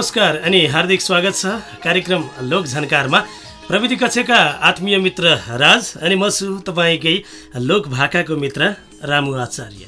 नमस्कार अनि हार्दिक स्वागत छ कार्यक्रम लोक झन्कारमा। प्रविधि कक्षका आत्मीय मित्र राज अनि म छु तपाईँकै लोक भाकाको मित्र रामु आचार्य।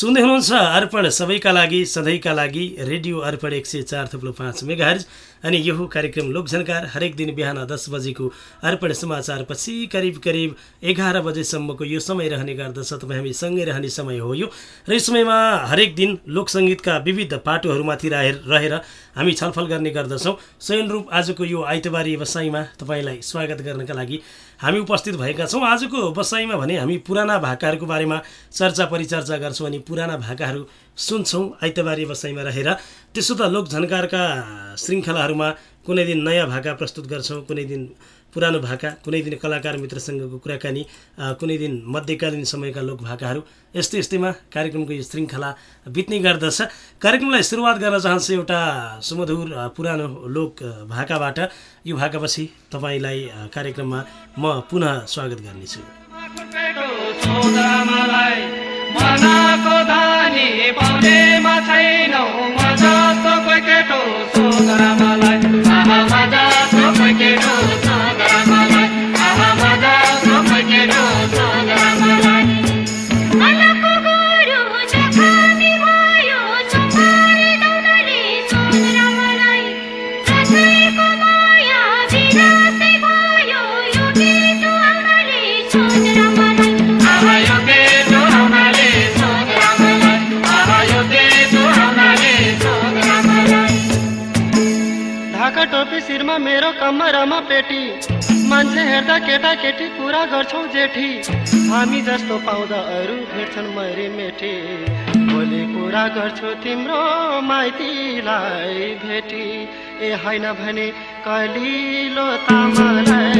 सुन्दै हुनुहुन्छ अर्पण सबैका लागि सधैँका लागि रेडियो अर्पण एक सय चार थुप्रो पाँच मेगाहरज अनि यो कार्यक्रम लोकझनकार हरेक दिन बिहान दस बजेको अर्पण समाचारपछि करिब करिब एघार बजेसम्मको यो समय रहने गर्दछ। तपाईँ हामी सँगै रहने समय हो यो। र यस समयमा हरेक दिन लोकसङ्गीतका विविध पाटोहरूमाथि रहेर हामी छलफल गर्ने गर्दछौँ। स्वयं रूप आजको यो आइतबारी व्यवसायमा तपाईँलाई स्वागत गर्नका लागि हामी उपस्थित भएका छौँ। आजको बसाइमा भने हामी पुराना भाकाहरूको बारेमा चर्चा परिचर्चा गर्छौँ अनि पुराना भाकाहरू सुन्छौँ। आइतबारी बसाइमा रहेर त्यसो त लोक झन्कारका श्रृङ्खलाहरूमा कुनै दिन नयाँ भाका प्रस्तुत गर्छौँ कुनै दिन पुरानो भाका कुनै दिन कलाकार मित्रसँगको कुराकानी कुनै दिन मध्यकालीन समयका लोक भाकाहरू यस्तै यस्तैमा कार्यक्रमको यो श्रृङ्खला बित्ने गर्दछ। कार्यक्रमलाई सुरुवात गर्न चाहन्छु एउटा सुमधुर पुरानो लोक भाकाबाट। यो भाकापछि तपाईँलाई कार्यक्रममा म पुनः स्वागत गर्नेछु। मेरो कमरमा पेटी। मान्छे हेर्दा केटा केटी कुरा गर्छौ जेठी। हामी जस्तो पाउँदा अरू भेट्छन् मरि मेटी भोलि कुरा गर्छु तिम्रो माइतीलाई भेटी। ए होइन भने कलिलो तामालाई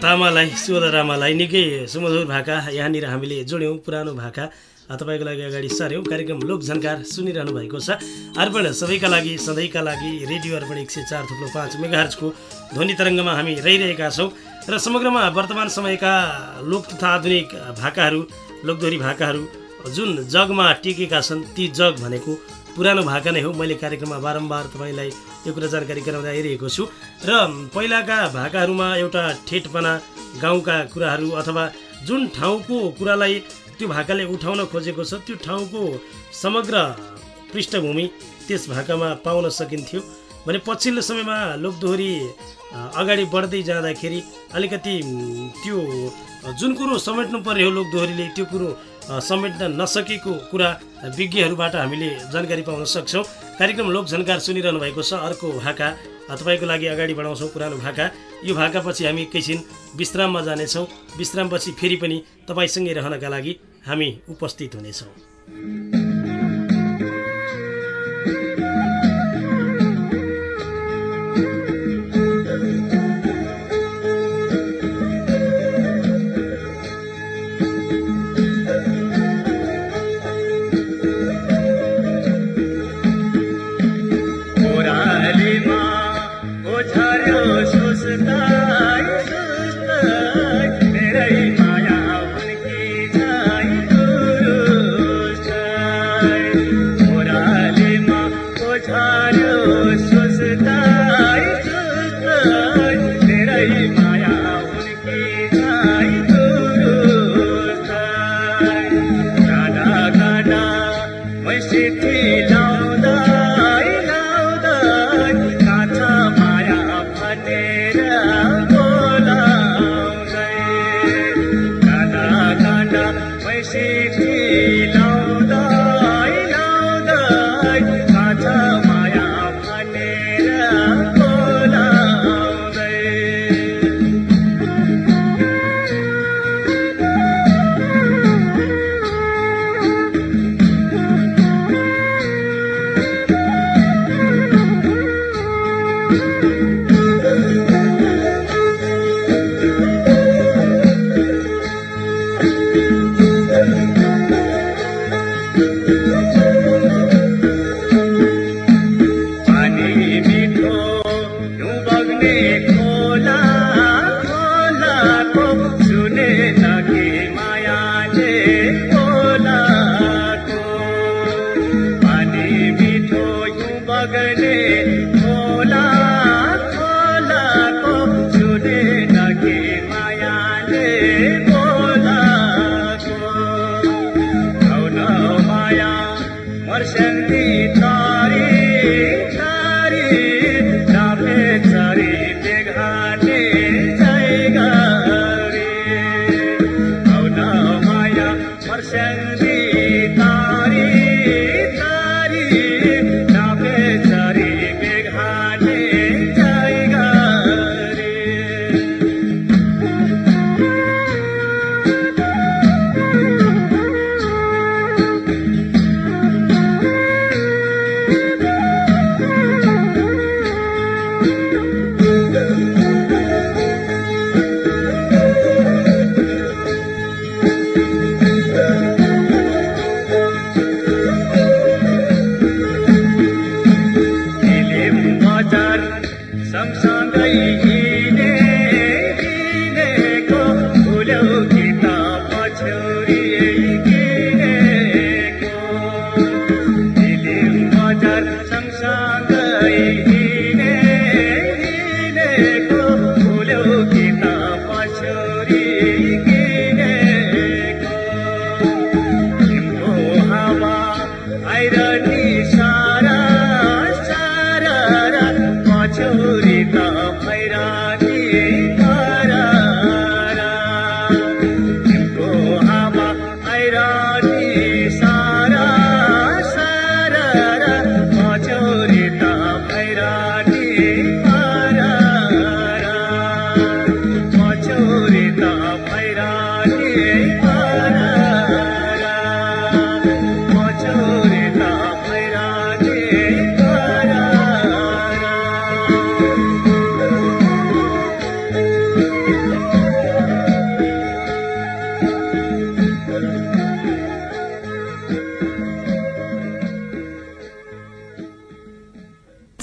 तामालाई रामालाई निकै सुमधुर भाका यहाँनिर हामीले जोड्यौँ पुरानो भाका। तपाईँको लागि अगाडि सार्यौँ कार्यक्रम लोक झन्कार सुनिरहनु भएको छ। अर्पण सबैका लागि सधैँका लागि रेडियो अर्पण एक सय चार थुप्रो पाँच मेगाहरजको ध्वनि तरङ्गमा हामी रहिरहेका छौँ र समग्रमा वर्तमान समयका लोक तथा आधुनिक भाकाहरू लोकदोरी भाकाहरू जुन जगमा टिकेका छन् ती जग भनेको पुरानो भाका नै हो। मैले कार्यक्रममा बारम्बार तपाईँलाई यो कुरा जानकारी गराउँदै आइरहेको छु। र पहिलाका भाकाहरूमा एउटा ठेटपना गाउँका कुराहरू अथवा जुन ठाउँको कुरालाई त्यो भाकाले उठाउन खोजेको छ त्यो ठाउँको समग्र पृष्ठभूमि त्यस भाकामा पाउन सकिन्थ्यो। भने पछिल्लो समयमा लोकदोहोरी अगाडि बढ्दै जाँदाखेरि अलिकति त्यो जुन कुरो समेट्नु पर्ने हो लोकदोहोरीले त्यो कुरो समेट्न नसकेको कुरा विज्ञहरूबाट हामीले जानकारी पाउन सक्छौँ। कार्यक्रम लोकझन्कार सुनिरहनु भएको छ अर्को भाका। तपाईँको लागि अगाडि बढाउँछौँ पुरानो भाका। यो भाकापछि हामी एकैछिन विश्राममा जानेछौँ। विश्रामपछि फेरि पनि तपाईँसँगै रहनका लागि हामी उपस्थित हुनेछौँ।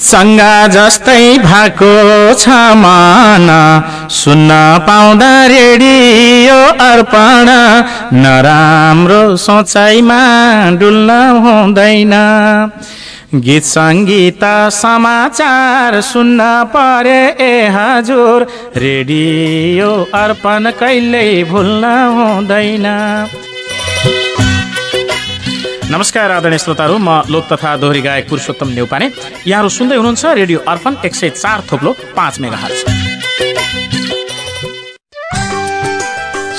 सङ्गा जस्तै भएको छ मन। सुन्न पाउँदा रेडियो अर्पण। नराम्रो सोचाइमा डुल्न हुँदैन। गीत सङ्गीत समाचार सुन्न परे ए हजुर। रेडियो अर्पण कहिल्यै भुल्न हुँदैन। नमस्कार आदरणीय श्रोताहरू। म लोक तथा दोहोरी गायक पुरुषोत्तम नेउपाने। यहाँहरू सुन्दै हुनुहुन्छ रेडियो अर्पण एक सय चार थोप्लो पाँच मेगा हर्च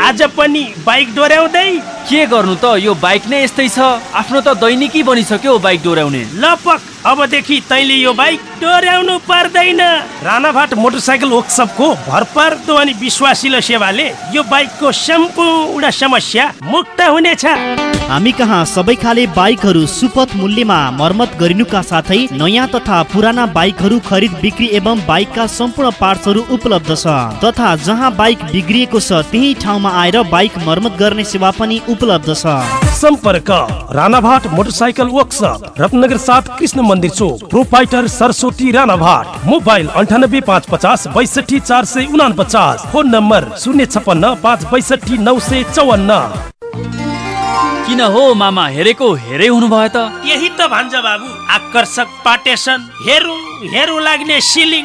आज पनि बाइक डोर्याउँदै के गर्नु त? यो बाइक नै यस्तै छ। आफ्नो त दैनिकी बनिसक्यो बाइक डोर्याउने लपक अबदेखि तैँले यो बाइक डोर्याउनु पर्दैन। राणाभाट मोटरसाइकल वर्कसपको भरपर्दो अनि विश्वासिलो सेवाले यो बाइकको सम्पूर्ण समस्या मुक्त हुनेछ। हामी कहाँ सबै खाले बाइकहरू सुपथ मूल्यमा मर्मत गरिनुका साथै नयाँ तथा पुराना बाइकहरू खरिद बिक्री एवं बाइकका सम्पूर्ण पार्ट्सहरू उपलब्ध छ। तथा जहाँ बाइक बिग्रिएको छ त्यही ठाउँमा आएर बाइक मर्मत गर्ने सेवा पनि उपलब्ध छ। सम्पर्क राणाभाट मोटरसाइकल वर्कसप रत्नगर साथ कृष्ण मन्दिर चोक प्रोपाइटर सरस्वती राणाभाट मोबाइल अन्ठानब्बे पाँच पचास बैसठी चार सय उना पचास फोन नम्बर शून्य छपन्न पाँच बैसठी नौ सय चौवन्न। किन हो मामा हेरेको हेरै हुनुभयो त? यही त भन्छ बाबु। आकर्षक पाटेसन। हेरौँ हेरौँ लाग्ने सिलिङ।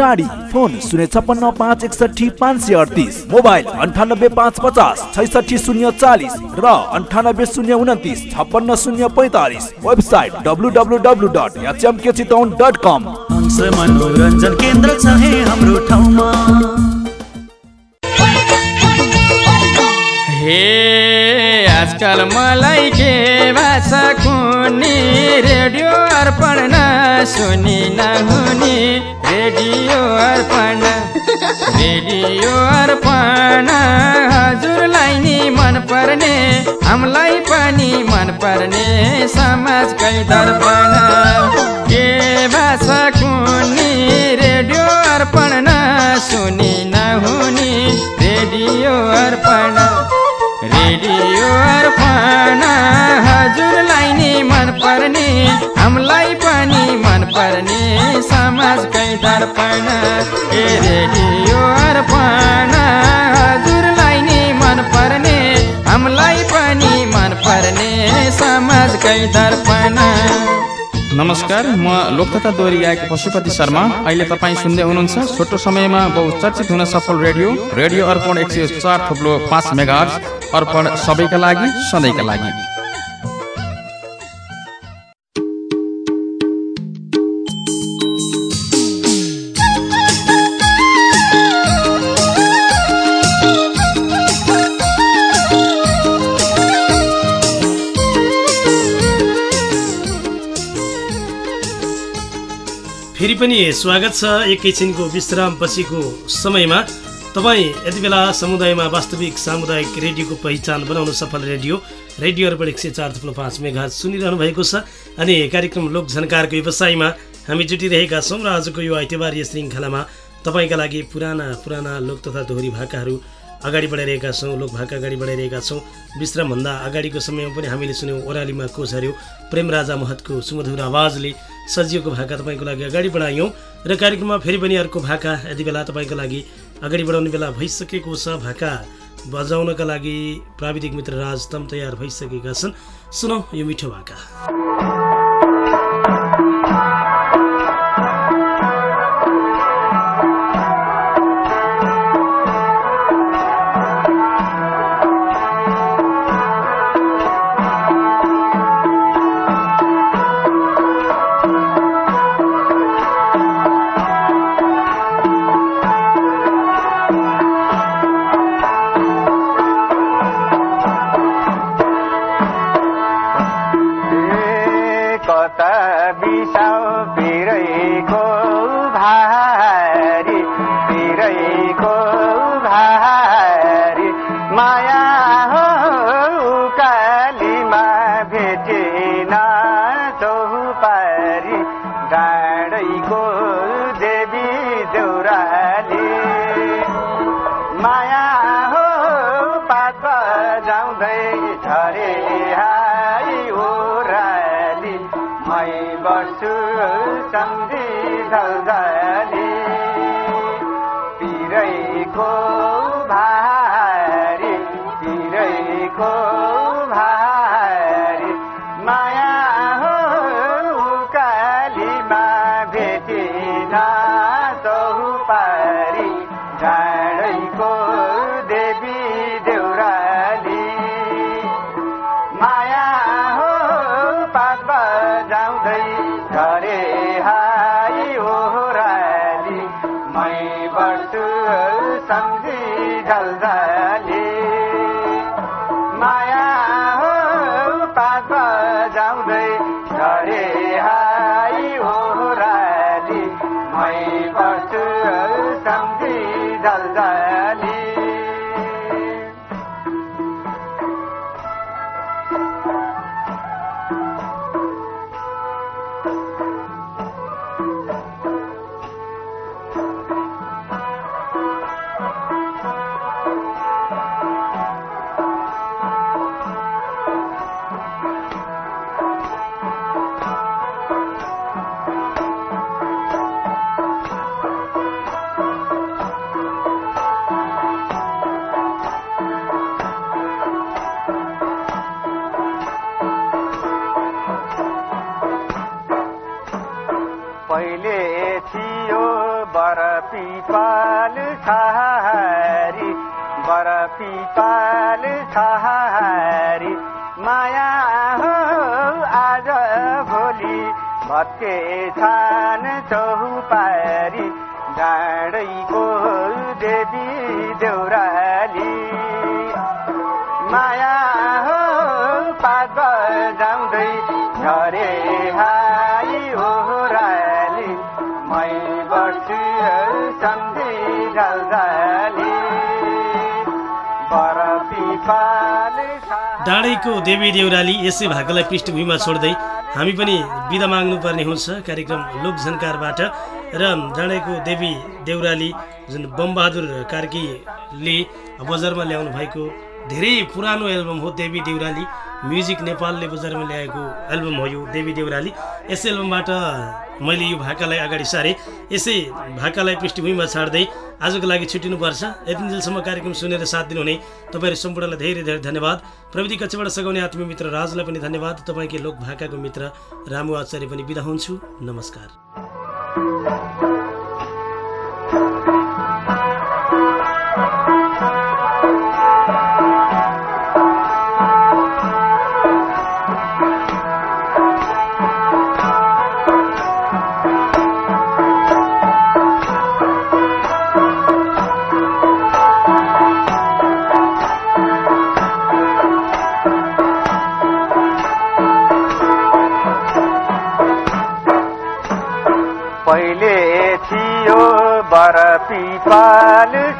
टाढी फोन शून्य छप्पन्न पाँच एकसठी पाँच सय अडतिस मोबाइल अन्ठानब्बे पाँच पचास छैसठी शून्य चालिस र अन्ठानब्बे शून्य उन्तिस छप्पन्न शून्य पैँतालिस website W W W dot HMK Chitwan dot com. हंस मनोरञ्जन केन्द्र छ है हाम्रो ठाउँमा। हे आजकल मलाई के भाषा कुनी रेडियो अर्पण नसुनी नहुनी रेडियो अर्पण रेडियो अर्पण हजुरलाई नि मन पर्ने हामीलाई पनि मन पर्ने समाजकै दर्पण। के भाषा कुनी रेडियो अर्पण नसुनी नहुनी रेडियो अर्पण। रेडियो अर्पण हजुरलाई नि मन पर्ने हामीलाई पनि मन पर्ने समाजकै दर्पण। ए रेडियो अर्पण हजुरलाई नि मन पर्ने हामीलाई पनि मन पर्ने समाजकै दर्पण। नमस्कार म लोकतथा दोहोरी गायक पशुपति शर्मा। अहिले तपाईँ सुन्दै हुनुहुन्छ छोटो समयमा बहुचर्चित हुन सफल रेडियो रेडियो अर्पण एक सय चार थोप्लो पाँच मेगा अर्पण सबैका लागि सधैँका लागि। पनि स्वागत छ एकैछिनको विश्राम पछिको समयमा। तपाईँ यति बेला समुदायमा वास्तविक सामुदायिक रेडियोको पहिचान बनाउन सफल रेडियो रेडियो अर्पण एक सय चार थप्लो पाँच मेघा सुनिरहनु भएको छ अनि कार्यक्रम लोक झन्कारको व्यवसायमा हामी जुटिरहेका छौँ र आजको यो आइतबार श्रृङ्खलामा तपाईँका लागि पुराना पुराना लोक तथा दोहोरी भाकाहरू अगाडि बढाइरहेका छौँ लोक भाका अगाडि बढाइरहेका छौँ। विश्रामभन्दा अगाडिको समयमा पनि हामीले सुन्यौँ ओह्रालीमा को झऱ्यो प्रेम राजा महतको सुमधुर आवाजले। सजिएको भाका तपाईँको लागि अगाडि बढायौँ र कार्यक्रममा फेरि पनि अर्को भाका यति बेला तपाईँको लागि अगाडि बढाउने बेला भइसकेको छ भाका। बजाउनका लागि प्राविधिक मित्र राज तम तयार भइसकेका छन्। सुनौ यो मिठो भाका। पिरैको भत्के छान चौपारी डाँडैको देवी देउराली। माया डाँडैको देवी देउराली यसै भाकालाई पृष्ठभूमिमा छोड्दै हामी पनि बिदा माग्नुपर्ने हुन्छ कार्यक्रम लोकझन्कारबाट र डाँडैको देवी देउराली जुन बमबहादुर कार्कीले बजारमा ल्याउनु भएको धेरै पुरानो एल्बम हो देवी देउराली म्युजिक नेपालले बजारमा ल्याएको एल्बम हो यो देवी देउराली। यस एल्बमबाट मैले यो भाकालाई अगाडि सारेँ। यसै भाकालाई पृष्ठभूमिमा छाड्दै आजको लागि छुट्टिनुपर्छ यतिन्जेलसम्म कार्यक्रम सुनेर साथ दिनुहुने तपाईँहरू सम्पूर्णलाई धेरै धेरै धन्यवाद। प्रविधि कक्षबाट सघाउने आत्मीय मित्र राजलाई पनि धन्यवाद। तपाईँकै लोक भाकाको मित्र रामु आचार्य पनि बिदा हुन्छु। नमस्कार।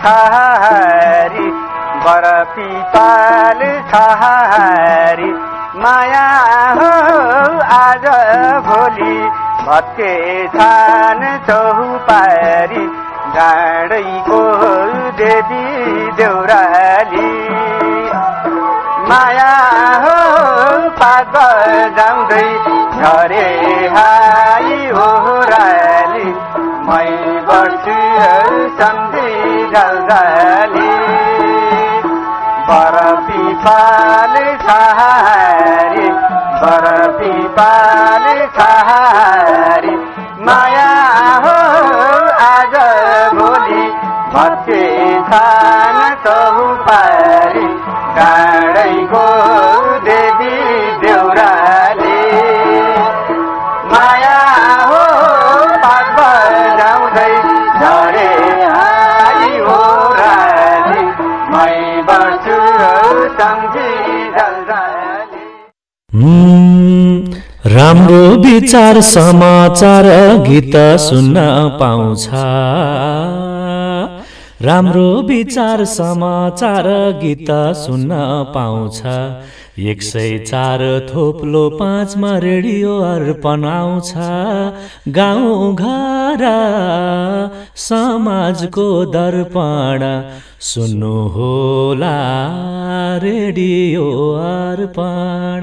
छहारी बर पिपाल छहारी माया हो आज भोलि भत्के छान चौपारी डाँडैको देवी देउराली। माया हो पात बजाउँदै झरे हाई ओह्राली मै बस्छु सम्झी झल्झली बर पिपाल छहारी बर पिपाल छहारी माया हो आज भोलि भत्के छान चौपारी डाँडैको देवी राम्रो विचार समाचार गीत सुन्न पाउँछ। राम्रो विचार समाचार गीत सुन्न पाउँछ। एक सय चार थोप्लो पाँचमा रेडियो अर्पण आउँछ। गाउँ घर समाजको दर्पण। सुन्नुहोला रेडियो अर्पण।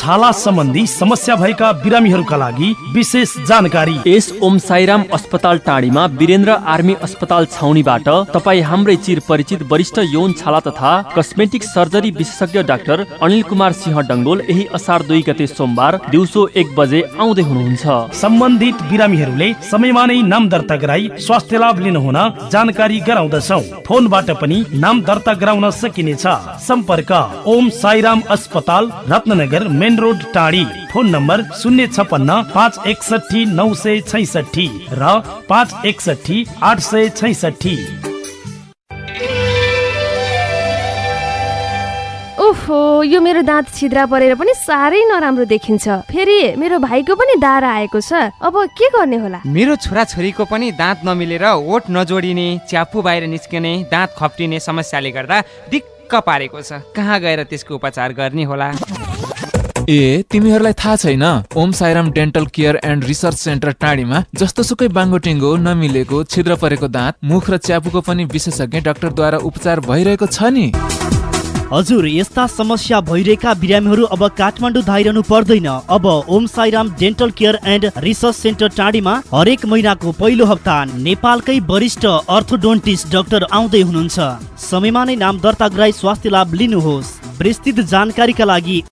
छाला सम्बन्धी समस्या भएका बिरामीहरूका लागि विशेष जानकारी। यस ओम साईराम अस्पताल टाढीमा वीरेन्द्र आर्मी अस्पताल छाउनीबाट तपाईँ हाम्रै चिर परिचित वरिष्ठ यौन छाला तथा कस्मेटिक सर्जरी विशेषज्ञ डाक्टर अनिल कुमार सिंह डङ्गोल यही असार दुई गते सोमबार दिउँसो एक बजे आउँदै हुनुहुन्छ। सम्बन्धित बिरामीहरूले समयमा नै नाम दर्ता गराई स्वास्थ्य लाभ लिनुहुन जानकारी गराउँदछौ। फोनबाट पनि नाम दर्ता गराउन सकिनेछ। सम्पर्क ओम साईराम अस्पताल रत्नगर मेन रोड टाढी। फोन नम्बर शून्य छपन्न पाँच एकसठी नौ सय छैसठी र पाँच एकसठी आठ सय छैसठी ओहो यो मेरो दाँत छिद्रा परेर पनि साह्रै नराम्रो देखिन्छ। फेरि मेरो भाइको पनि दारा आएको छ। अब के गर्ने होला? मेरो छोराछोरीको पनि दाँत नमिलेर ओठ नजोडिने च्यापु बाहिर निस्किने दाँत खप्टिने समस्याले गर्दा दिक्क पारेको छ। कहाँ गएर त्यसको उपचार गर्ने होला? ए तिमीहरूलाई थाहा छैन? Om Sairam dental care and research centre टाढीमा जस्तो सुकै बाङ्गोटिङ्गो नमिलेको छिद्र परेको दाँत मुख र च्यापुको पनि विशेषज्ञ डाक्टरद्वारा उपचार भइरहेको छ नि। हजुर यस्ता समस्या भइरहेका बिरामीहरू अब काठमाडौँ धाइरहनु पर्दैन। अब Om Sairam dental care and research centre टाढीमा हरेक महिनाको पहिलो हप्ता नेपालकै वरिष्ठ अर्थोडोन्टिस्ट डाक्टर आउँदै हुनुहुन्छ। समयमा नै नाम दर्ता गराई स्वास्थ्य लाभ लिनुहोस्। विस्तृत जानकारीका लागि